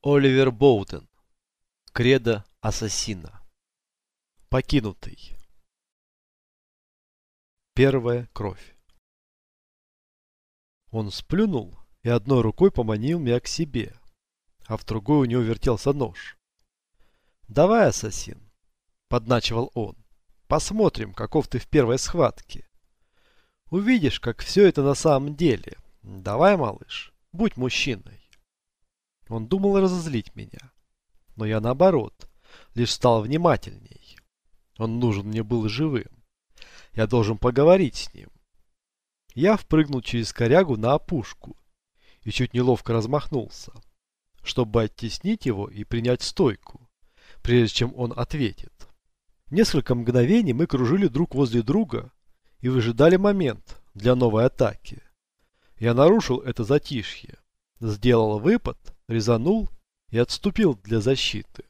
Оливер Боутен. Кредо ассасина. Покинутый. Первая кровь. Он сплюнул и одной рукой поманил меня к себе, а в другой у него вертелся нож. «Давай, ассасин», — подначивал он, — «посмотрим, каков ты в первой схватке. Увидишь, как все это на самом деле. Давай, малыш, будь мужчиной». Он думал разозлить меня. Но я наоборот, лишь стал внимательней. Он нужен мне был живым. Я должен поговорить с ним. Я впрыгнул через корягу на опушку и чуть неловко размахнулся, чтобы оттеснить его и принять стойку, прежде чем он ответит. Несколько мгновений мы кружили друг возле друга и выжидали момент для новой атаки. Я нарушил это затишье, сделал выпад резанул и отступил для защиты.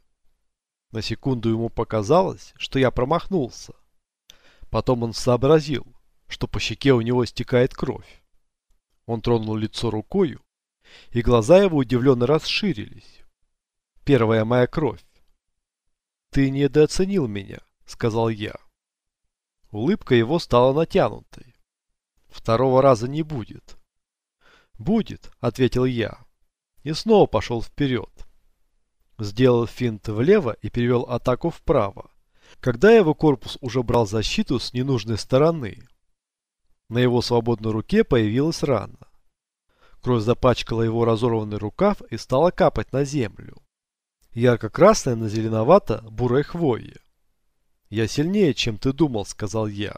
На секунду ему показалось, что я промахнулся. Потом он сообразил, что по щеке у него стекает кровь. Он тронул лицо рукою, и глаза его удивленно расширились. Первая моя кровь. «Ты недооценил меня», — сказал я. Улыбка его стала натянутой. «Второго раза не будет». «Будет», — ответил я и снова пошел вперед. Сделал финт влево и перевел атаку вправо, когда его корпус уже брал защиту с ненужной стороны. На его свободной руке появилась рана. Кровь запачкала его разорванный рукав и стала капать на землю. Ярко-красная на зеленовато-бурой хвое. «Я сильнее, чем ты думал», — сказал я.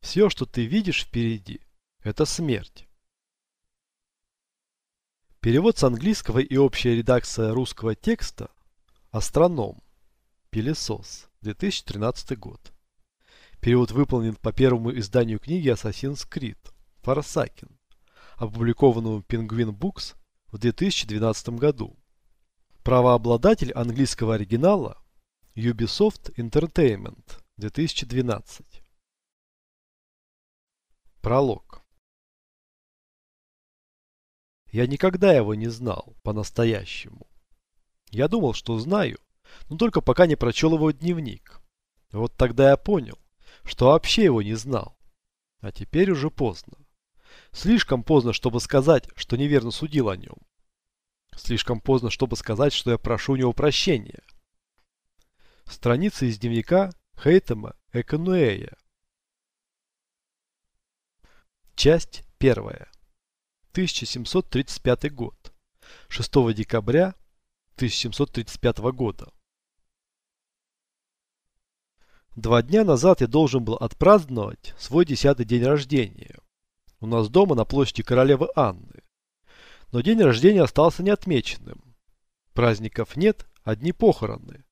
«Все, что ты видишь впереди, это смерть». Перевод с английского и общая редакция русского текста «Астроном. Пелесос. 2013 год». Перевод выполнен по первому изданию книги Assassin's Creed Фарсакин, опубликованному Penguin Books в 2012 году. Правообладатель английского оригинала Ubisoft Entertainment 2012. Пролог. Я никогда его не знал по-настоящему. Я думал, что знаю, но только пока не прочел его дневник. Вот тогда я понял, что вообще его не знал. А теперь уже поздно. Слишком поздно, чтобы сказать, что неверно судил о нем. Слишком поздно, чтобы сказать, что я прошу у него прощения. Страница из дневника Хейтема Эконуэя. Часть первая. 1735 год. 6 декабря 1735 года. Два дня назад я должен был отпраздновать свой десятый день рождения. У нас дома на площади королевы Анны. Но день рождения остался неотмеченным. Праздников нет, одни похороны.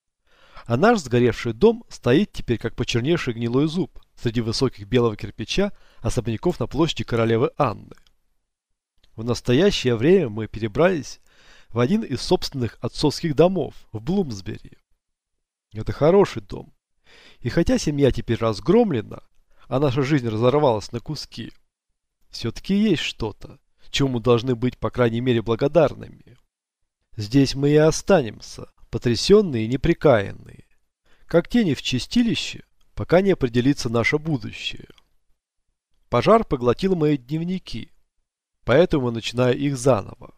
А наш сгоревший дом стоит теперь как почерневший гнилой зуб среди высоких белого кирпича особняков на площади королевы Анны. В настоящее время мы перебрались в один из собственных отцовских домов в Блумсбери. Это хороший дом. И хотя семья теперь разгромлена, а наша жизнь разорвалась на куски, все-таки есть что-то, чему мы должны быть, по крайней мере, благодарными. Здесь мы и останемся, потрясенные и неприкаянные, как тени в чистилище, пока не определится наше будущее. Пожар поглотил мои дневники – поэтому начинаю их заново.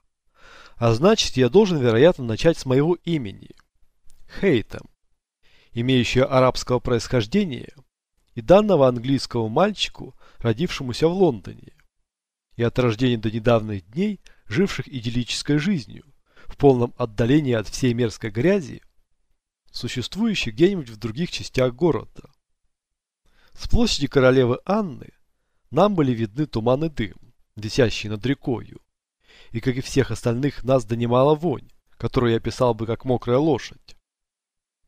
А значит, я должен, вероятно, начать с моего имени. Хейтом, имеющего арабского происхождения, и данного английскому мальчику, родившемуся в Лондоне, и от рождения до недавних дней, живших идиллической жизнью, в полном отдалении от всей мерзкой грязи, существующей где-нибудь в других частях города. С площади королевы Анны нам были видны туман и дым висящий над рекою. И, как и всех остальных, нас донимала вонь, которую я писал бы как мокрая лошадь.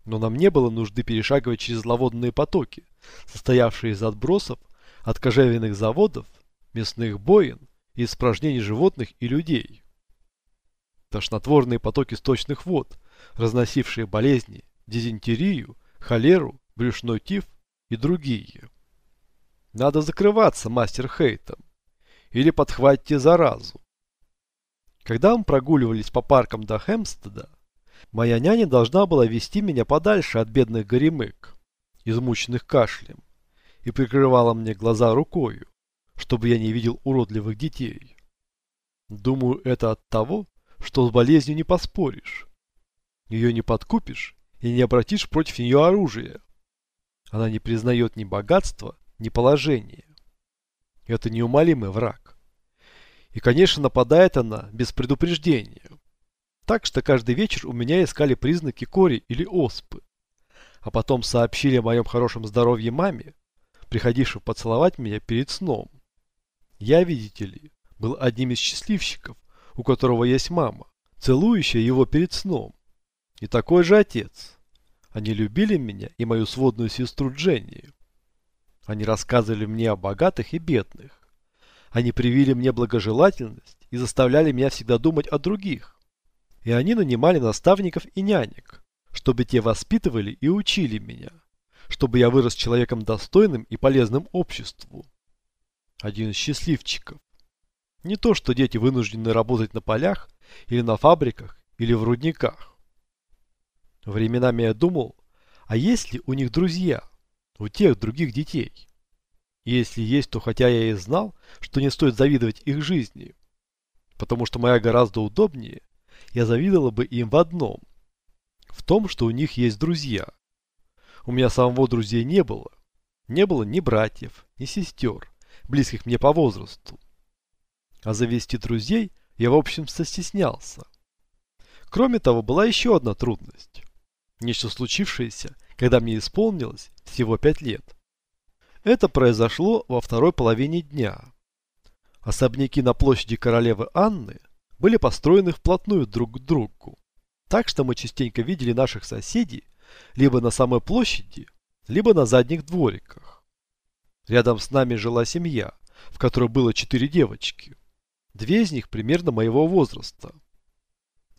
Но нам не было нужды перешагивать через зловодные потоки, состоявшие из отбросов от кожевенных заводов, мясных боин и испражнений животных и людей. Тошнотворные потоки сточных вод, разносившие болезни, дизентерию, холеру, брюшной тиф и другие. Надо закрываться, мастер Хейтом или подхватите заразу. Когда мы прогуливались по паркам до Хемстеда, моя няня должна была вести меня подальше от бедных горемык, измученных кашлем, и прикрывала мне глаза рукою, чтобы я не видел уродливых детей. Думаю, это от того, что с болезнью не поспоришь. Ее не подкупишь и не обратишь против нее оружие. Она не признает ни богатства, ни положения. Это неумолимый враг. И, конечно, нападает она без предупреждения. Так что каждый вечер у меня искали признаки кори или оспы. А потом сообщили о моем хорошем здоровье маме, приходившей поцеловать меня перед сном. Я, видите ли, был одним из счастливчиков, у которого есть мама, целующая его перед сном. И такой же отец. Они любили меня и мою сводную сестру Дженни. Они рассказывали мне о богатых и бедных. Они привили мне благожелательность и заставляли меня всегда думать о других. И они нанимали наставников и нянек, чтобы те воспитывали и учили меня, чтобы я вырос человеком достойным и полезным обществу. Один из счастливчиков. Не то, что дети вынуждены работать на полях, или на фабриках, или в рудниках. Временами я думал, а есть ли у них друзья, у тех других детей? Если есть, то хотя я и знал, что не стоит завидовать их жизни, потому что моя гораздо удобнее, я завидовал бы им в одном, в том, что у них есть друзья. У меня самого друзей не было. Не было ни братьев, ни сестер, близких мне по возрасту. А завести друзей я в общем стеснялся. Кроме того, была еще одна трудность. Нечто случившееся, когда мне исполнилось всего пять лет. Это произошло во второй половине дня. Особняки на площади королевы Анны были построены вплотную друг к другу. Так что мы частенько видели наших соседей либо на самой площади, либо на задних двориках. Рядом с нами жила семья, в которой было четыре девочки. Две из них примерно моего возраста.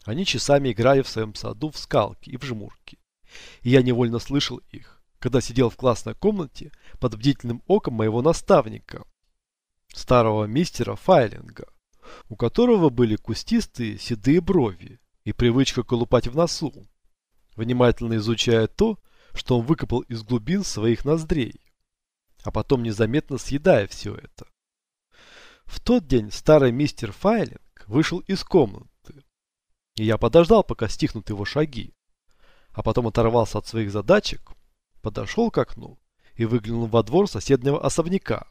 Они часами играли в своем саду в скалки и в жмурки. И я невольно слышал их, когда сидел в классной комнате под бдительным оком моего наставника, старого мистера Файлинга, у которого были кустистые седые брови и привычка колупать в носу, внимательно изучая то, что он выкопал из глубин своих ноздрей, а потом незаметно съедая все это. В тот день старый мистер Файлинг вышел из комнаты, и я подождал, пока стихнут его шаги, а потом оторвался от своих задачек, подошел к окну и выглянул во двор соседнего особняка.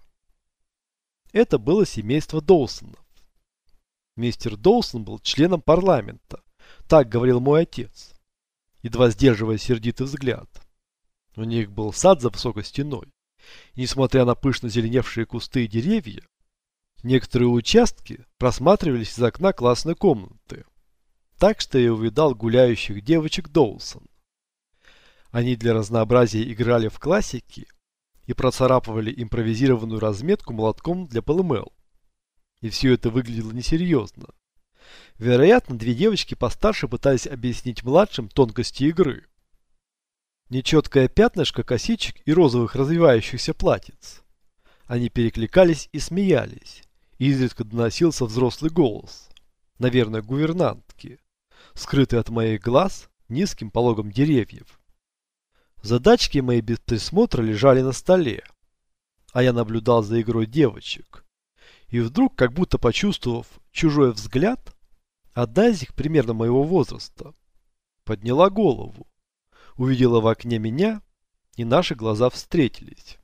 Это было семейство Доусонов. Мистер Доусон был членом парламента, так говорил мой отец, едва сдерживая сердитый взгляд. У них был сад за высокой стеной, и, несмотря на пышно зеленевшие кусты и деревья, Некоторые участки просматривались из окна классной комнаты. Так что я увидал гуляющих девочек Доусон. Они для разнообразия играли в классики и процарапывали импровизированную разметку молотком для ПЛМЛ. И все это выглядело несерьезно. Вероятно, две девочки постарше пытались объяснить младшим тонкости игры. Нечеткое пятнышко косичек и розовых развивающихся платьиц. Они перекликались и смеялись изредка доносился взрослый голос, наверное, гувернантки, скрытый от моих глаз низким пологом деревьев. Задачки мои без присмотра лежали на столе, а я наблюдал за игрой девочек. И вдруг, как будто почувствовав чужой взгляд, одна из них примерно моего возраста подняла голову, увидела в окне меня, и наши глаза встретились.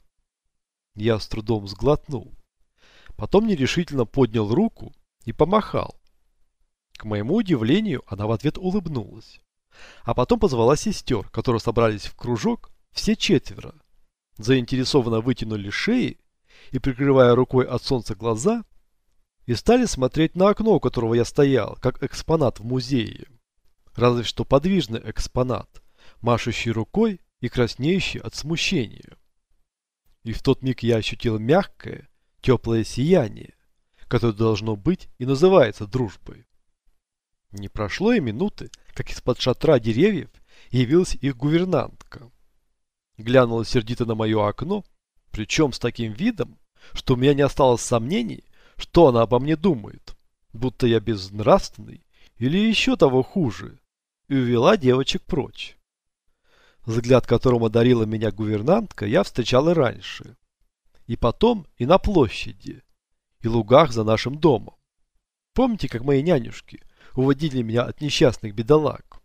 Я с трудом сглотнул. Потом нерешительно поднял руку и помахал. К моему удивлению, она в ответ улыбнулась. А потом позвала сестер, которые собрались в кружок, все четверо. Заинтересованно вытянули шеи и, прикрывая рукой от солнца глаза, и стали смотреть на окно, у которого я стоял, как экспонат в музее. Разве что подвижный экспонат, машущий рукой и краснеющий от смущения. И в тот миг я ощутил мягкое, теплое сияние, которое должно быть и называется дружбой. Не прошло и минуты, как из-под шатра деревьев явилась их гувернантка. Глянула сердито на мое окно, причем с таким видом, что у меня не осталось сомнений, что она обо мне думает. будто я безнравственный или еще того хуже, и увела девочек прочь. Взгляд, которым одарила меня гувернантка, я встречал и раньше. И потом, и на площади, и лугах за нашим домом. Помните, как мои нянюшки уводили меня от несчастных бедолаг?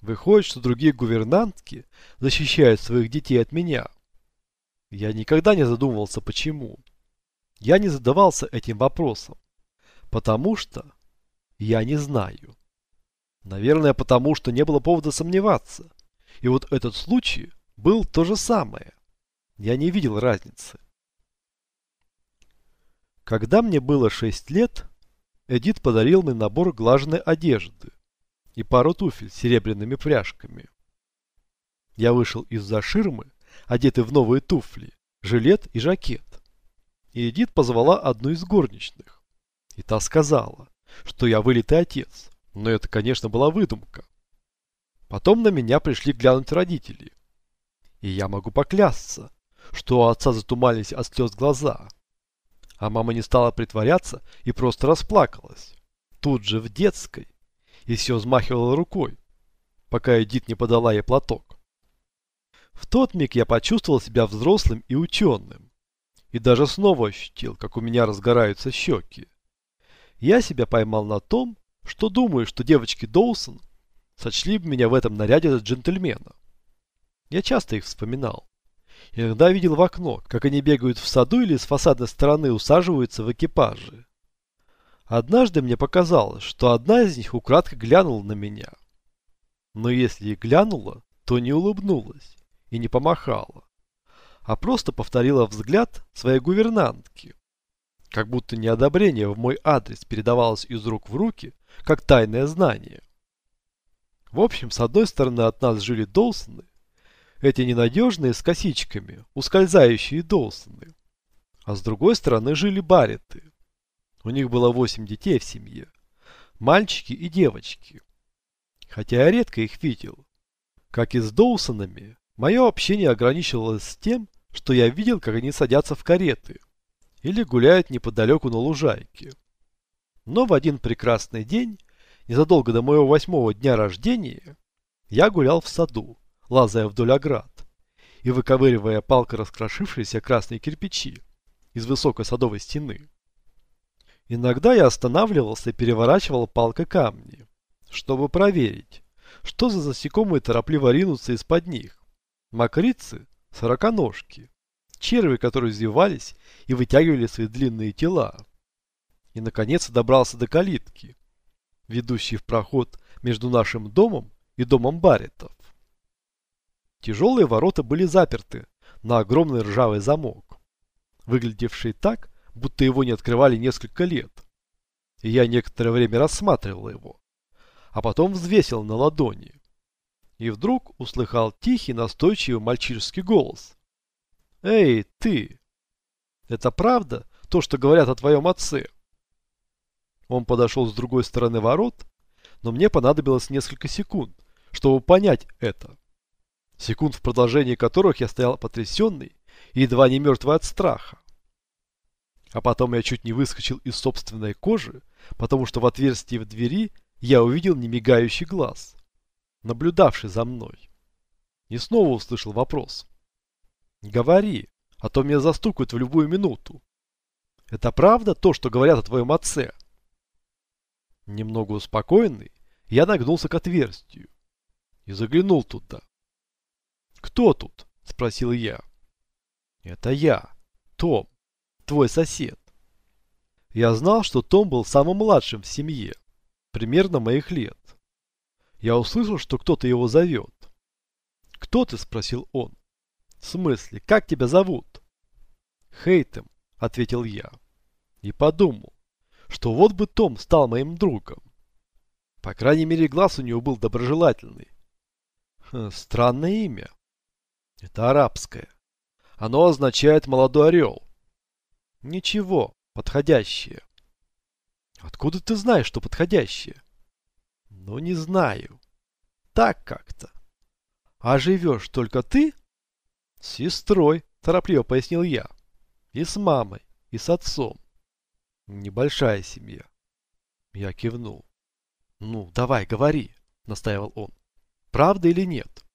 Выходит, что другие гувернантки защищают своих детей от меня. Я никогда не задумывался, почему. Я не задавался этим вопросом. Потому что я не знаю. Наверное, потому что не было повода сомневаться. И вот этот случай был то же самое. Я не видел разницы. Когда мне было 6 лет, Эдит подарил мне набор глаженной одежды и пару туфель с серебряными пряжками. Я вышел из-за ширмы, одетый в новые туфли, жилет и жакет. И Эдит позвала одну из горничных. И та сказала, что я вылитый отец. Но это, конечно, была выдумка. Потом на меня пришли глянуть родители. И я могу поклясться, что у отца затумались от слез глаза. А мама не стала притворяться и просто расплакалась. Тут же в детской. И все взмахивала рукой, пока Эдит не подала ей платок. В тот миг я почувствовал себя взрослым и ученым. И даже снова ощутил, как у меня разгораются щеки. Я себя поймал на том, что думаю, что девочки Доусон сочли бы меня в этом наряде за джентльмена. Я часто их вспоминал. Иногда видел в окно, как они бегают в саду или с фасадной стороны усаживаются в экипажи. Однажды мне показалось, что одна из них украдкой глянула на меня. Но если и глянула, то не улыбнулась и не помахала, а просто повторила взгляд своей гувернантки. Как будто неодобрение в мой адрес передавалось из рук в руки, как тайное знание. В общем, с одной стороны от нас жили Доусоны, эти ненадежные с косичками, ускользающие Доусоны. А с другой стороны жили Барреты. У них было восемь детей в семье. Мальчики и девочки. Хотя я редко их видел. Как и с Доусонами, мое общение ограничивалось тем, что я видел, как они садятся в кареты или гуляют неподалеку на лужайке. Но в один прекрасный день, незадолго до моего восьмого дня рождения, я гулял в саду, лазая вдоль оград и выковыривая палкой раскрошившиеся красные кирпичи из высокой садовой стены. Иногда я останавливался и переворачивал палкой камни, чтобы проверить, что за насекомые торопливо ринутся из-под них. Мокрицы, сороконожки, черви, которые извивались и вытягивали свои длинные тела и, наконец, добрался до калитки, ведущей в проход между нашим домом и домом Барретов. Тяжелые ворота были заперты на огромный ржавый замок, выглядевший так, будто его не открывали несколько лет. И я некоторое время рассматривал его, а потом взвесил на ладони. И вдруг услыхал тихий, настойчивый мальчишеский голос. «Эй, ты! Это правда, то, что говорят о твоем отце?» Он подошел с другой стороны ворот, но мне понадобилось несколько секунд, чтобы понять это. Секунд, в продолжении которых я стоял потрясенный и едва не мертвый от страха. А потом я чуть не выскочил из собственной кожи, потому что в отверстии в двери я увидел немигающий глаз, наблюдавший за мной. И снова услышал вопрос. «Говори, а то меня застукают в любую минуту. Это правда то, что говорят о твоем отце?» Немного успокоенный, я нагнулся к отверстию и заглянул туда. «Кто тут?» – спросил я. «Это я, Том, твой сосед». Я знал, что Том был самым младшим в семье, примерно моих лет. Я услышал, что кто-то его зовет. «Кто ты?» – спросил он. «В смысле, как тебя зовут?» «Хейтем», – ответил я. И подумал, что вот бы Том стал моим другом. По крайней мере, глаз у него был доброжелательный. Хм, странное имя. Это арабское. Оно означает «молодой орел». Ничего, подходящее. Откуда ты знаешь, что подходящее? Ну, не знаю. Так как-то. А живешь только ты? С сестрой, торопливо пояснил я. И с мамой, и с отцом. Небольшая семья. Я кивнул. «Ну, давай, говори», — настаивал он. «Правда или нет?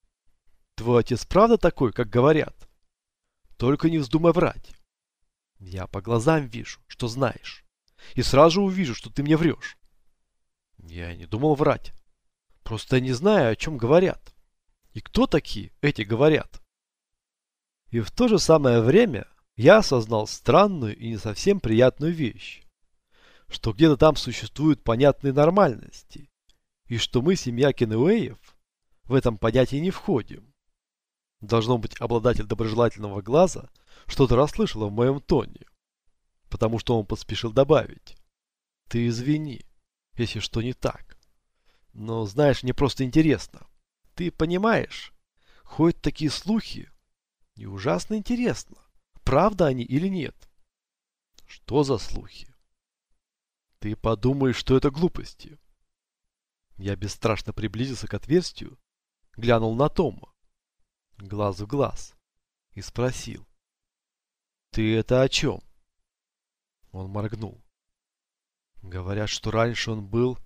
Твой отец правда такой, как говорят? Только не вздумай врать. Я по глазам вижу, что знаешь. И сразу увижу, что ты мне врешь. Я не думал врать. Просто не знаю, о чем говорят. И кто такие эти говорят? И в то же самое время я осознал странную и не совсем приятную вещь. Что где-то там существуют понятные нормальности. И что мы, семья Кенуэев, в этом понятии не входим. Должно быть, обладатель доброжелательного глаза что-то расслышал в моем тоне. Потому что он поспешил добавить. Ты извини, если что не так. Но, знаешь, мне просто интересно. Ты понимаешь, ходят такие слухи, и ужасно интересно, правда они или нет. Что за слухи? Ты подумаешь, что это глупости. Я бесстрашно приблизился к отверстию, глянул на Тома, глаз в глаз, и спросил. Ты это о чем? Он моргнул. Говорят, что раньше он был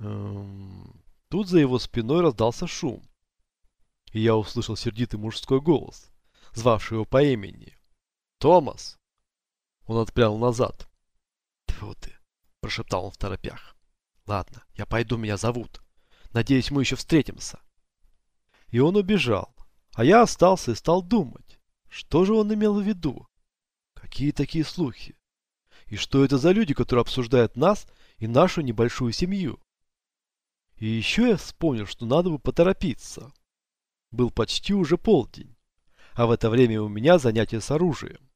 Эм... Тут за его спиной раздался шум. И я услышал сердитый мужской голос, звавший его по имени. «Томас!» Он отпрянул назад. «Тьфу ты!» – прошептал он в торопях. «Ладно, я пойду, меня зовут. Надеюсь, мы еще встретимся». И он убежал, а я остался и стал думать, что же он имел в виду? Какие такие слухи? И что это за люди, которые обсуждают нас и нашу небольшую семью? И еще я вспомнил, что надо бы поторопиться. Был почти уже полдень, а в это время у меня занятие с оружием.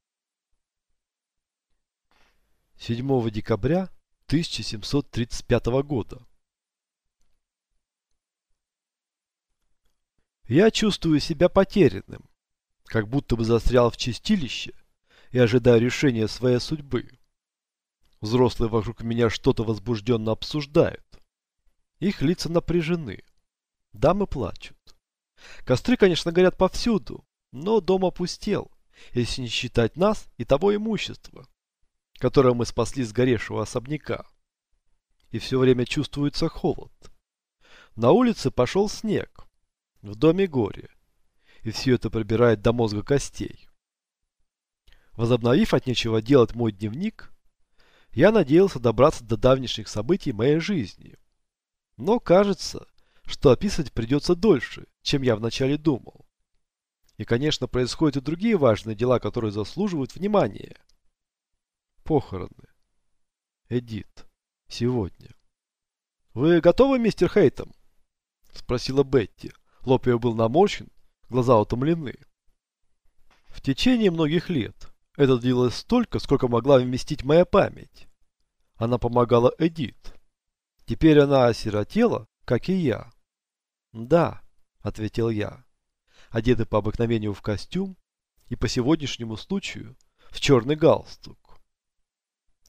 7 декабря 1735 года. Я чувствую себя потерянным, как будто бы застрял в чистилище и ожидаю решения своей судьбы. Взрослые вокруг меня что-то возбужденно обсуждают. Их лица напряжены. Дамы плачут. Костры, конечно, горят повсюду, но дом опустел, если не считать нас и того имущества, которое мы спасли с горевшего особняка. И все время чувствуется холод. На улице пошел снег, в доме горе, и все это пробирает до мозга костей. Возобновив от нечего делать мой дневник, я надеялся добраться до давнишних событий моей жизни – но кажется, что описывать придется дольше, чем я вначале думал. И, конечно, происходят и другие важные дела, которые заслуживают внимания. Похороны. Эдит. Сегодня. «Вы готовы, мистер Хейтом?» Спросила Бетти. Лоб ее был наморщен, глаза утомлены. В течение многих лет это длилось столько, сколько могла вместить моя память. Она помогала Эдит. Теперь она осиротела, как и я. Да, ответил я, одетый по обыкновению в костюм и по сегодняшнему случаю в черный галстук.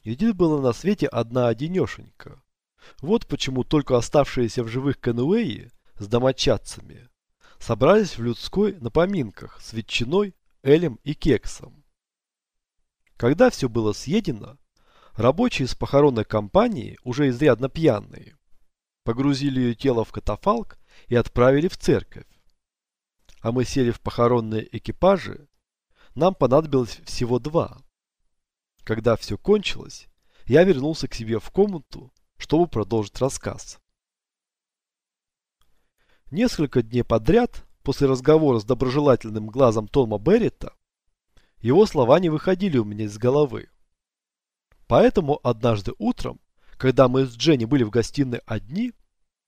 Эдит была на свете одна одинешенька. Вот почему только оставшиеся в живых Кануэи с домочадцами собрались в людской на поминках с ветчиной, элем и кексом. Когда все было съедено, Рабочие из похоронной компании, уже изрядно пьяные, погрузили ее тело в катафалк и отправили в церковь. А мы сели в похоронные экипажи, нам понадобилось всего два. Когда все кончилось, я вернулся к себе в комнату, чтобы продолжить рассказ. Несколько дней подряд, после разговора с доброжелательным глазом Тома Беррита, его слова не выходили у меня из головы. Поэтому однажды утром, когда мы с Дженни были в гостиной одни,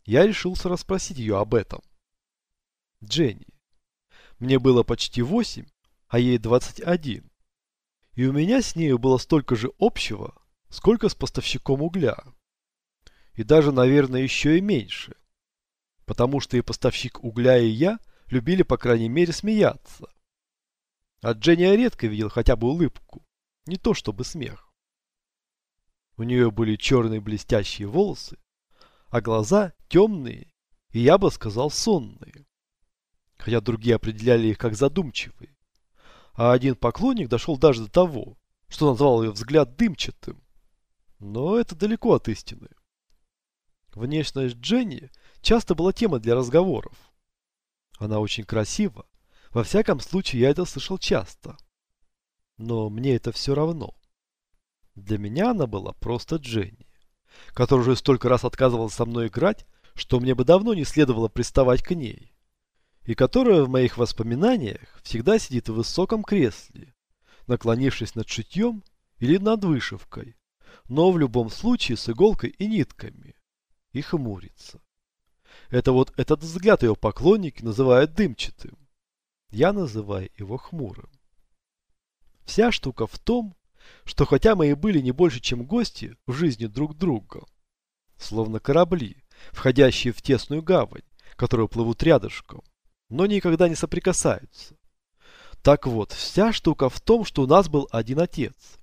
я решился расспросить ее об этом. Дженни. Мне было почти восемь, а ей двадцать один. И у меня с нею было столько же общего, сколько с поставщиком угля. И даже, наверное, еще и меньше. Потому что и поставщик угля, и я любили, по крайней мере, смеяться. От Дженни я редко видел хотя бы улыбку, не то чтобы смех. У нее были черные блестящие волосы, а глаза темные и, я бы сказал, сонные. Хотя другие определяли их как задумчивые. А один поклонник дошел даже до того, что назвал ее взгляд дымчатым. Но это далеко от истины. Внешность Дженни часто была темой для разговоров. Она очень красива. Во всяком случае, я это слышал часто. Но мне это все равно. Для меня она была просто Дженни, которая уже столько раз отказывалась со мной играть, что мне бы давно не следовало приставать к ней, и которая в моих воспоминаниях всегда сидит в высоком кресле, наклонившись над шитьем или над вышивкой, но в любом случае с иголкой и нитками, и хмурится. Это вот этот взгляд ее поклонники называют дымчатым. Я называю его хмурым. Вся штука в том, что хотя мы и были не больше, чем гости в жизни друг друга, словно корабли, входящие в тесную гавань, которые плывут рядышком, но никогда не соприкасаются. Так вот, вся штука в том, что у нас был один отец.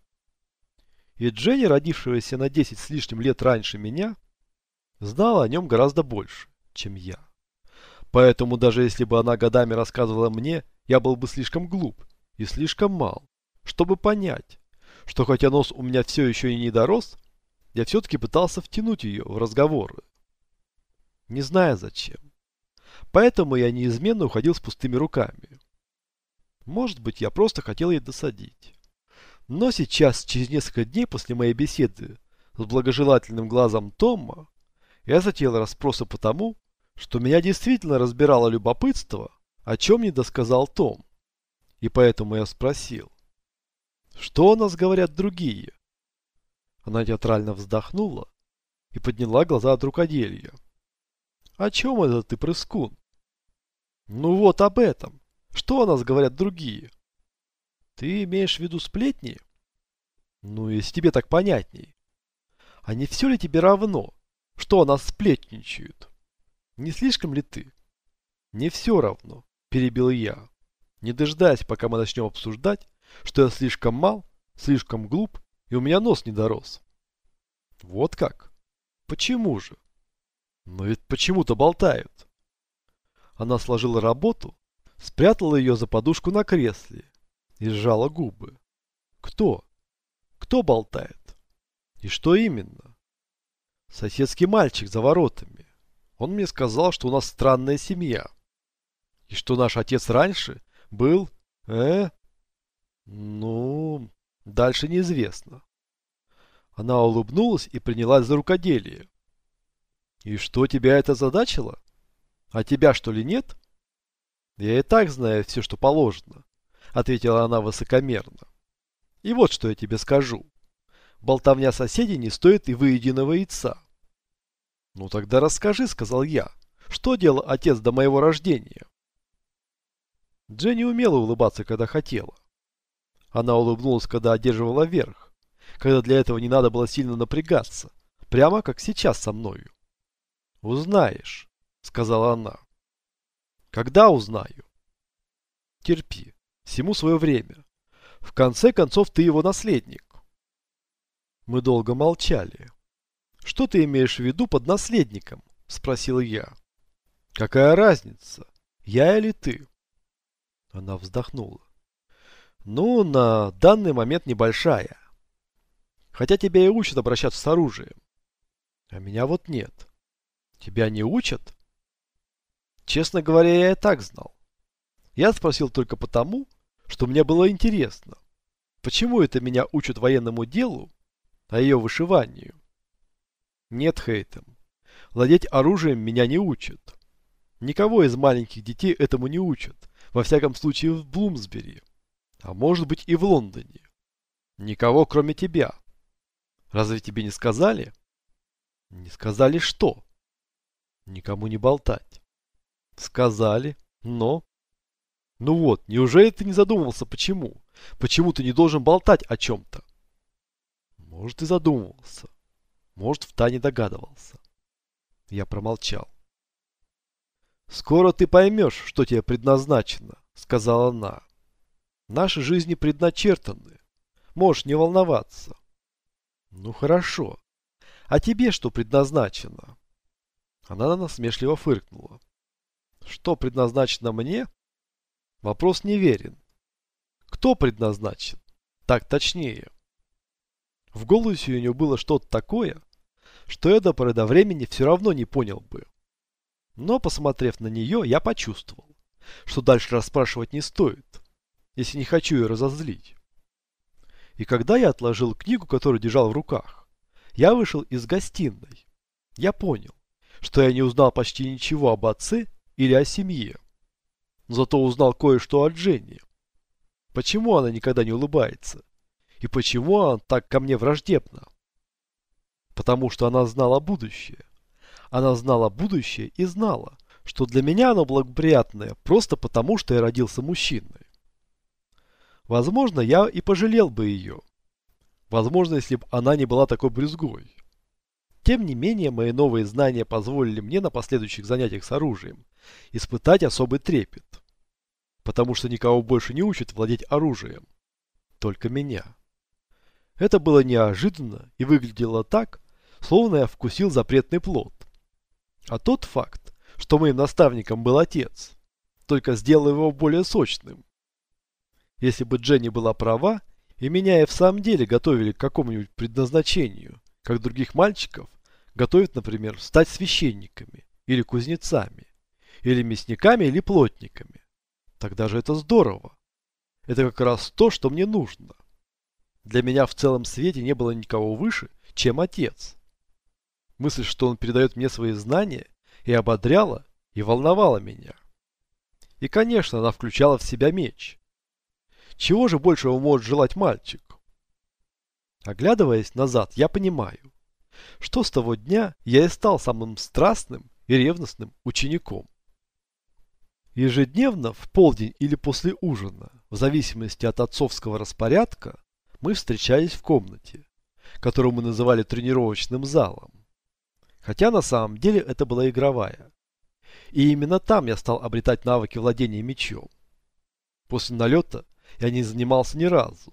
И Дженни, родившаяся на 10 с лишним лет раньше меня, знала о нем гораздо больше, чем я. Поэтому даже если бы она годами рассказывала мне, я был бы слишком глуп и слишком мал, чтобы понять, что хотя нос у меня все еще и не дорос, я все-таки пытался втянуть ее в разговоры. Не зная зачем. Поэтому я неизменно уходил с пустыми руками. Может быть, я просто хотел ей досадить. Но сейчас, через несколько дней после моей беседы с благожелательным глазом Тома, я затеял расспросы потому, что меня действительно разбирало любопытство, о чем не досказал Том. И поэтому я спросил, что о нас говорят другие? Она театрально вздохнула и подняла глаза от рукоделия. О чем это ты, прыскун? Ну вот об этом. Что о нас говорят другие? Ты имеешь в виду сплетни? Ну, если тебе так понятней. А не все ли тебе равно, что о нас сплетничают? Не слишком ли ты? Не все равно, перебил я, не дожидаясь, пока мы начнем обсуждать, что я слишком мал, слишком глуп, и у меня нос не дорос. Вот как? Почему же? Но ведь почему-то болтают. Она сложила работу, спрятала ее за подушку на кресле и сжала губы. Кто? Кто болтает? И что именно? Соседский мальчик за воротами. Он мне сказал, что у нас странная семья. И что наш отец раньше был... Э? Ну... Дальше неизвестно. Она улыбнулась и принялась за рукоделие. И что, тебя это задачило? А тебя что ли нет? Я и так знаю все, что положено, ответила она высокомерно. И вот что я тебе скажу. Болтовня соседей не стоит и выеденного яйца. Ну тогда расскажи, сказал я, что делал отец до моего рождения? Дженни умела улыбаться, когда хотела. Она улыбнулась, когда одерживала верх, когда для этого не надо было сильно напрягаться, прямо как сейчас со мною. «Узнаешь», — сказала она. «Когда узнаю?» «Терпи. Всему свое время. В конце концов, ты его наследник». Мы долго молчали. «Что ты имеешь в виду под наследником?» — спросил я. «Какая разница, я или ты?» Она вздохнула. «Ну, на данный момент небольшая. Хотя тебя и учат обращаться с оружием. А меня вот нет. Тебя не учат? Честно говоря, я и так знал. Я спросил только потому, что мне было интересно, почему это меня учат военному делу, а ее вышиванию. Нет, Хейтем, владеть оружием меня не учат. Никого из маленьких детей этому не учат, во всяком случае в Блумсбери, а может быть и в Лондоне. Никого, кроме тебя. Разве тебе не сказали? Не сказали что? Никому не болтать. Сказали, но... Ну вот, неужели ты не задумывался, почему? Почему ты не должен болтать о чем-то? Может, и задумывался. Может, втайне догадывался. Я промолчал. «Скоро ты поймешь, что тебе предназначено», — сказала она. «Наши жизни предначертаны. Можешь не волноваться». «Ну хорошо. А тебе что предназначено?» Она насмешливо фыркнула. Что предназначено мне? Вопрос неверен. Кто предназначен? Так точнее. В голосе у нее было что-то такое, что я до поры до времени все равно не понял бы. Но, посмотрев на нее, я почувствовал, что дальше расспрашивать не стоит, если не хочу ее разозлить. И когда я отложил книгу, которую держал в руках, я вышел из гостиной. Я понял, что я не узнал почти ничего об отце или о семье. Но зато узнал кое-что о Дженни. Почему она никогда не улыбается? И почему она так ко мне враждебна? Потому что она знала будущее. Она знала будущее и знала, что для меня оно благоприятное просто потому, что я родился мужчиной. Возможно, я и пожалел бы ее. Возможно, если бы она не была такой брюзгой. Тем не менее, мои новые знания позволили мне на последующих занятиях с оружием испытать особый трепет. Потому что никого больше не учат владеть оружием. Только меня. Это было неожиданно и выглядело так, словно я вкусил запретный плод. А тот факт, что моим наставником был отец, только сделал его более сочным. Если бы Дженни была права, и меня и в самом деле готовили к какому-нибудь предназначению, как других мальчиков, готовят, например, стать священниками, или кузнецами, или мясниками, или плотниками. Тогда же это здорово. Это как раз то, что мне нужно. Для меня в целом свете не было никого выше, чем отец. Мысль, что он передает мне свои знания, и ободряла, и волновала меня. И, конечно, она включала в себя меч. Чего же большего может желать мальчик? Оглядываясь назад, я понимаю, что с того дня я и стал самым страстным и ревностным учеником. Ежедневно, в полдень или после ужина, в зависимости от отцовского распорядка, мы встречались в комнате, которую мы называли тренировочным залом. Хотя на самом деле это была игровая. И именно там я стал обретать навыки владения мечом. После налета я не занимался ни разу.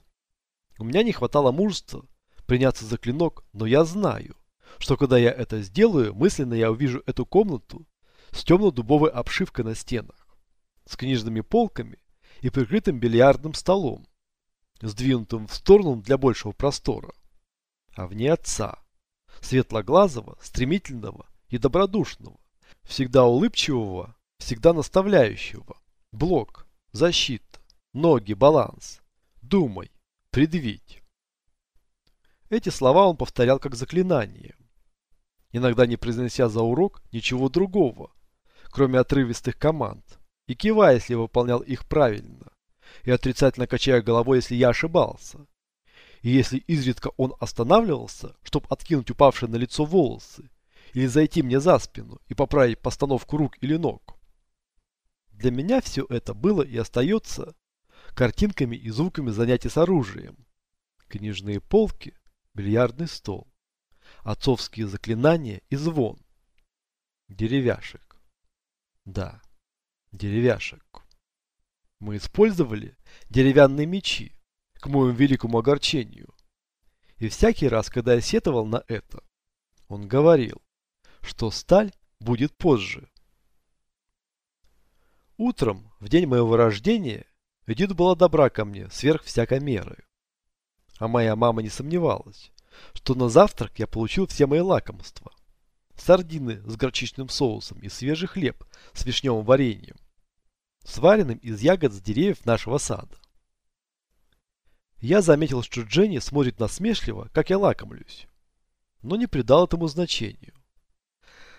У меня не хватало мужества приняться за клинок, но я знаю, что когда я это сделаю, мысленно я увижу эту комнату с темно-дубовой обшивкой на стенах, с книжными полками и прикрытым бильярдным столом, сдвинутым в сторону для большего простора. А вне отца, светлоглазого, стремительного и добродушного, всегда улыбчивого, всегда наставляющего, блок, защита, ноги, баланс, думай, предвидь. Эти слова он повторял как заклинание, иногда не произнося за урок ничего другого, кроме отрывистых команд, и кивая, если выполнял их правильно, и отрицательно качая головой, если я ошибался. И если изредка он останавливался, чтобы откинуть упавшие на лицо волосы, или зайти мне за спину и поправить постановку рук или ног. Для меня все это было и остается картинками и звуками занятий с оружием. Книжные полки, бильярдный стол, отцовские заклинания и звон. Деревяшек. Да, деревяшек. Мы использовали деревянные мечи, к моему великому огорчению. И всякий раз, когда я сетовал на это, он говорил, что сталь будет позже. Утром, в день моего рождения, Эдит была добра ко мне, сверх всякой меры. А моя мама не сомневалась, что на завтрак я получил все мои лакомства. Сардины с горчичным соусом и свежий хлеб с вишневым вареньем, сваренным из ягод с деревьев нашего сада. Я заметил, что Дженни смотрит насмешливо, как я лакомлюсь, но не придал этому значению.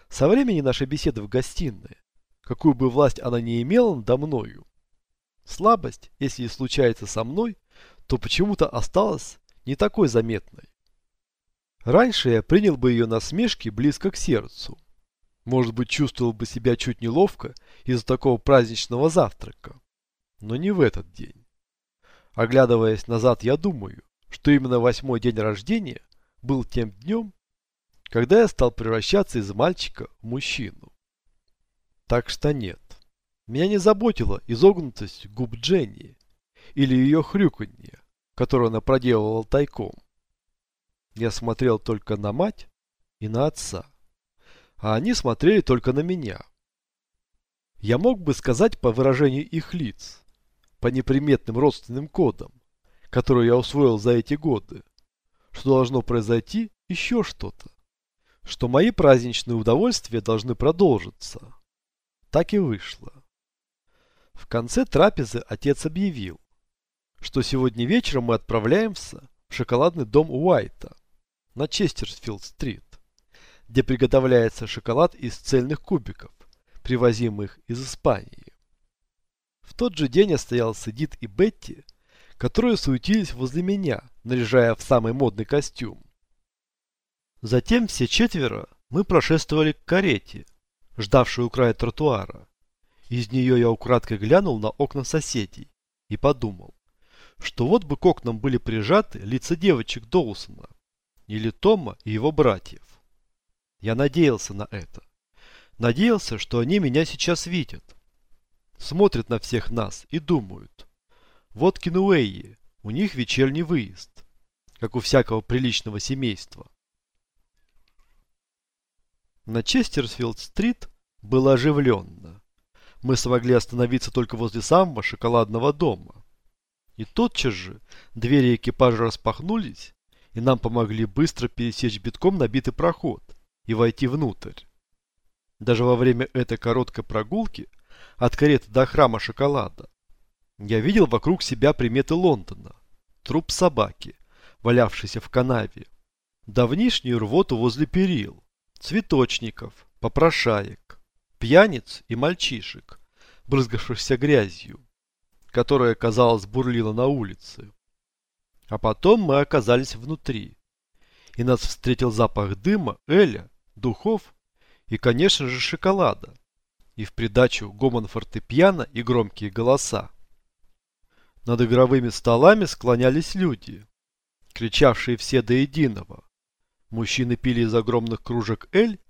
Со времени нашей беседы в гостиной, какую бы власть она ни имела надо мною, слабость, если и случается со мной, то почему-то осталась не такой заметной. Раньше я принял бы ее насмешки близко к сердцу. Может быть, чувствовал бы себя чуть неловко из-за такого праздничного завтрака. Но не в этот день. Оглядываясь назад, я думаю, что именно восьмой день рождения был тем днем, когда я стал превращаться из мальчика в мужчину. Так что нет. Меня не заботила изогнутость губ Дженни или ее хрюканье, которое она проделывала тайком. Я смотрел только на мать и на отца, а они смотрели только на меня. Я мог бы сказать по выражению их лиц, по неприметным родственным кодам, которые я усвоил за эти годы, что должно произойти еще что-то что мои праздничные удовольствия должны продолжиться. Так и вышло. В конце трапезы отец объявил, что сегодня вечером мы отправляемся в шоколадный дом Уайта на Честерсфилд-стрит, где приготовляется шоколад из цельных кубиков, привозимых из Испании. В тот же день я Эдит и Бетти, которые суетились возле меня, наряжая в самый модный костюм. Затем все четверо мы прошествовали к карете, ждавшей у края тротуара. Из нее я украдкой глянул на окна соседей и подумал, что вот бы к окнам были прижаты лица девочек Доусона или Тома и его братьев. Я надеялся на это. Надеялся, что они меня сейчас видят. Смотрят на всех нас и думают. Вот Кинуэйи, у них вечерний выезд, как у всякого приличного семейства. На Честерсфилд-стрит было оживленно. Мы смогли остановиться только возле самого шоколадного дома. И тотчас же двери экипажа распахнулись, и нам помогли быстро пересечь битком набитый проход и войти внутрь. Даже во время этой короткой прогулки от кареты до храма шоколада я видел вокруг себя приметы Лондона. Труп собаки, валявшийся в канаве, давнишнюю рвоту возле перил, цветочников, попрошаек, пьяниц и мальчишек, брызгавшихся грязью, которая, казалось, бурлила на улице. А потом мы оказались внутри, и нас встретил запах дыма, эля, духов и, конечно же, шоколада, и в придачу гомон фортепиано и громкие голоса. Над игровыми столами склонялись люди, кричавшие все до единого. Мужчины пили из огромных кружек эль